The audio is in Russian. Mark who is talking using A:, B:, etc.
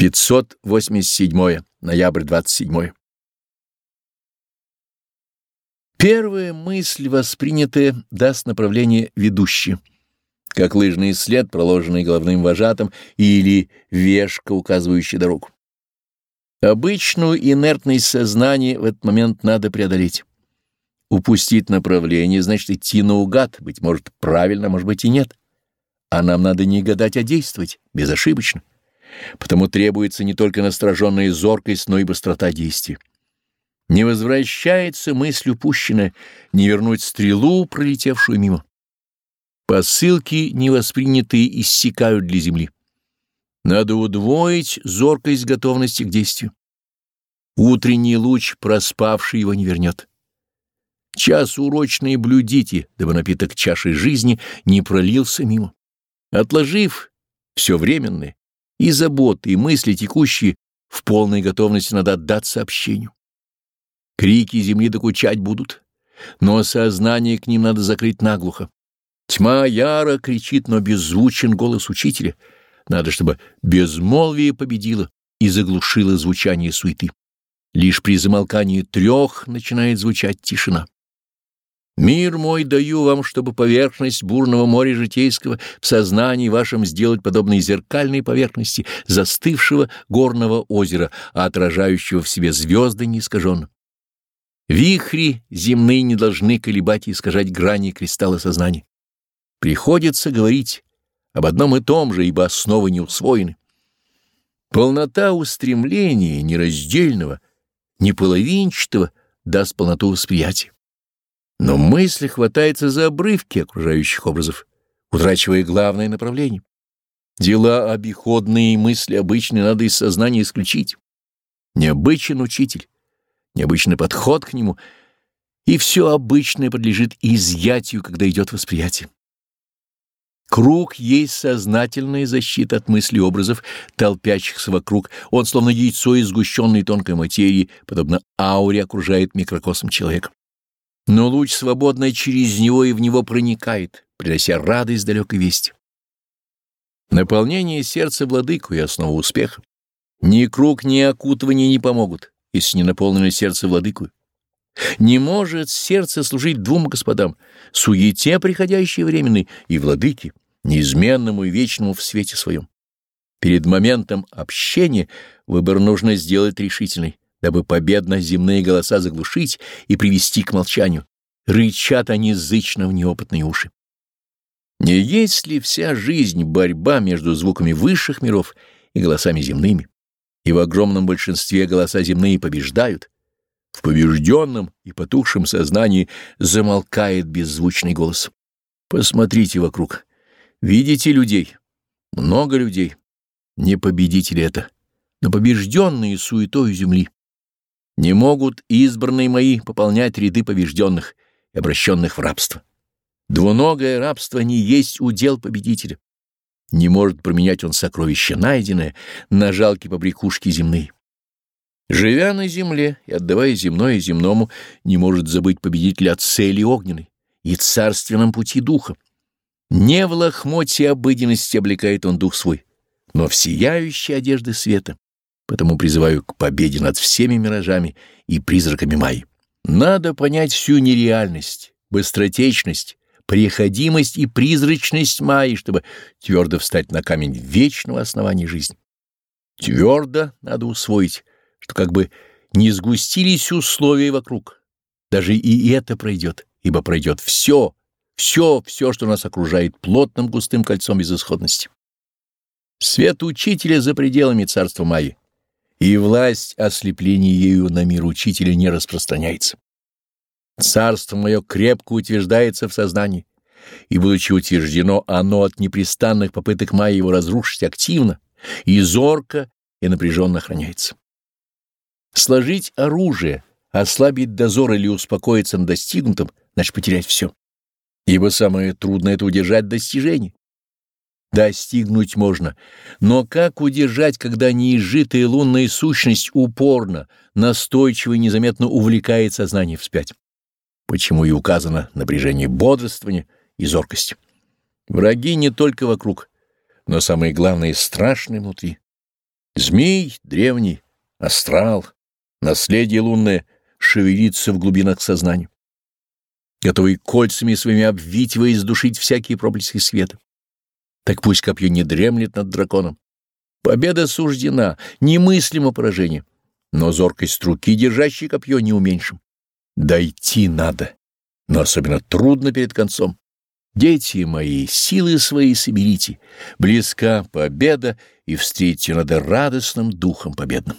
A: 587 ноябрь 27 Первая мысль, воспринятая, даст направление ведущее, как лыжный след, проложенный головным вожатым, или вешка, указывающая дорогу. Обычную инертность сознания в этот момент надо преодолеть. Упустить направление значит идти наугад, быть может, правильно, может быть и нет. А нам надо не гадать, а действовать, безошибочно. Потому требуется не только настороженная зоркость, но и быстрота действия. Не возвращается мысль упущенная, не вернуть стрелу, пролетевшую мимо. Посылки, невоспринятые, иссякают для земли. Надо удвоить зоркость готовности к действию. Утренний луч, проспавший его, не вернет. Час урочный блюдите, дабы напиток чаши жизни не пролился мимо. Отложив все временное, и заботы, и мысли текущие в полной готовности надо отдаться общению. Крики земли докучать будут, но сознание к ним надо закрыть наглухо. Тьма яро кричит, но беззвучен голос учителя. Надо, чтобы безмолвие победило и заглушило звучание суеты. Лишь при замолкании трех начинает звучать тишина. Мир мой даю вам, чтобы поверхность бурного моря житейского в сознании вашем сделать подобной зеркальной поверхности застывшего горного озера, отражающего в себе звезды неискаженно. Вихри земные не должны колебать и искажать грани кристалла сознания. Приходится говорить об одном и том же, ибо основы не усвоены. Полнота устремления нераздельного, неполовинчатого даст полноту восприятия. Но мысль хватается за обрывки окружающих образов, утрачивая главное направление. Дела обиходные и мысли обычные надо из сознания исключить. Необычен учитель, необычный подход к нему, и все обычное подлежит изъятию, когда идет восприятие. Круг есть сознательная защита от мыслей образов, толпящихся вокруг. Он, словно яйцо из сгущенной тонкой материи, подобно ауре, окружает микрокосм человека но луч свободно через него и в него проникает, принося радость далекой вести. Наполнение сердца владыку и основа успеха. Ни круг, ни окутывание не помогут, если не наполнено сердце владыку. Не может сердце служить двум господам, суете приходящей временной и владыке, неизменному и вечному в свете своем. Перед моментом общения выбор нужно сделать решительный дабы победно земные голоса заглушить и привести к молчанию. Рычат они зычно в неопытные уши. Не есть ли вся жизнь борьба между звуками высших миров и голосами земными? И в огромном большинстве голоса земные побеждают. В побежденном и потухшем сознании замолкает беззвучный голос. Посмотрите вокруг. Видите людей? Много людей. Не победители это, но побежденные суетой земли. Не могут избранные мои пополнять ряды побежденных и обращенных в рабство. Двуногое рабство не есть удел победителя. Не может променять он сокровище найденное на жалкие побрякушки земные. Живя на земле и отдавая земное земному, не может забыть победителя от цели огненной и царственном пути духа. Не в лохмоте обыденности облекает он дух свой, но в сияющей одежды света. Потому призываю к победе над всеми миражами и призраками Майи. Надо понять всю нереальность, быстротечность, приходимость и призрачность Майи, чтобы твердо встать на камень вечного основания жизни. Твердо надо усвоить, что как бы не сгустились условия вокруг. Даже и это пройдет, ибо пройдет все, все, все, что нас окружает плотным густым кольцом безысходности. Свет учителя за пределами царства Майи и власть ослепления ею на мир учителя не распространяется. Царство мое крепко утверждается в сознании, и, будучи утверждено, оно от непрестанных попыток Майя его разрушить активно и зорко и напряженно охраняется. Сложить оружие, ослабить дозор или успокоиться на достигнутом, значит потерять все. Ибо самое трудное — это удержать достижение. Достигнуть можно, но как удержать, когда неизжитая лунная сущность упорно, настойчиво и незаметно увлекает сознание вспять? Почему и указано напряжение бодрствования и зоркости. Враги не только вокруг, но самое главное — страшные внутри. Змей древний, астрал, наследие лунное шевелится в глубинах сознания, готовый кольцами своими обвить и издушить всякие проблески света. Так пусть копье не дремлет над драконом. Победа суждена, немыслимо поражение, но зоркость руки, держащей копье, не уменьшим. Дойти надо, но особенно трудно перед концом. Дети мои, силы свои соберите, близка победа, и встретите надо радостным духом победным.